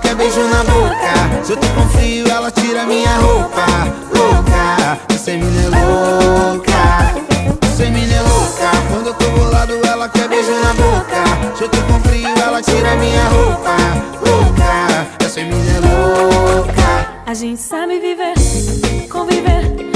quer beijo na boca. Se eu tô com frio, ela tira minha roupa. Louca, essa mina é louca. Essa mina é louca. Quando eu tô bolado, ela quer beijo na boca. Se eu tô com frio, ela tira minha roupa. Louca, essa mina é louca. A gente sabe viver, conviver,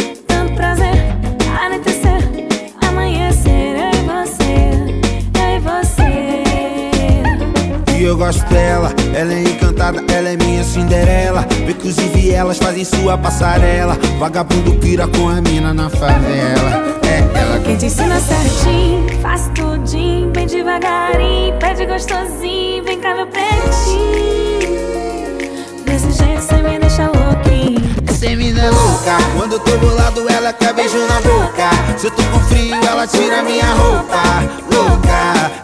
você. E eu gosto dela, ela é encantada, ela é minha Cinderela. Inclusive elas fazem sua passarela. Vagabundo pira com a mina na favela. É ela Quem te ensina certinho, faz tudinho, bem devagarinho, pede gostosinho, vem cá meu pretinho. Desse jeito cê me deixa louquinho. Essa mina é louca, quando eu tô bolado ela quer beijo na boca Se eu tô com frio ela tira minha roupa Louca,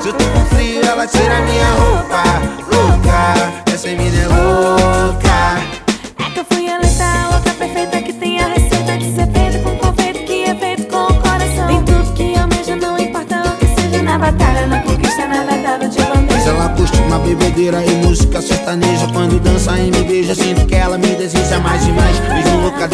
Se eu tô com frio ela tira minha roupa Louca, essa mina é louca É que eu fui a louca perfeita que tem a receita de ser feita com confeito que é feito com o coração. Tem tudo que almeja, não importa o que seja na batalha, na conquista, nada dado de Mas bandeja. ela curte uma bebedeira e música sertaneja Quando dança e me beija, sinto que ela me deseja mais e mais Mesmo louca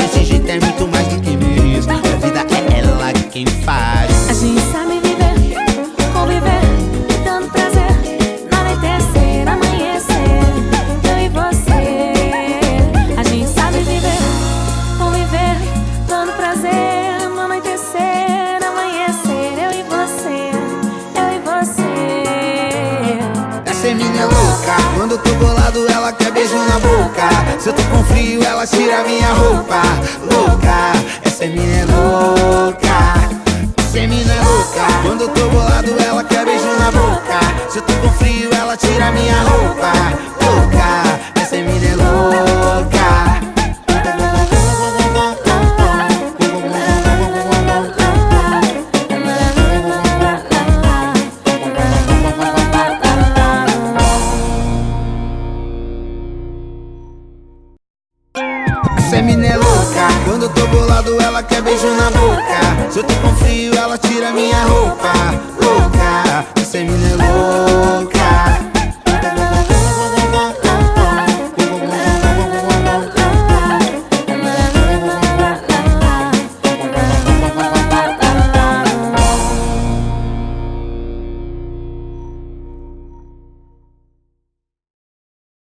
Essa mina é louca, quando eu tô bolado ela quer beijo na boca. Se eu tô com frio ela tira minha roupa. Louca, essa é louca. Essa mina é louca, quando eu tô bolado ela quer beijo na boca. Se eu tô com frio ela tira minha roupa Essa mina é louca, quando eu tô bolado ela quer beijo na boca. Se eu tô com frio ela tira minha roupa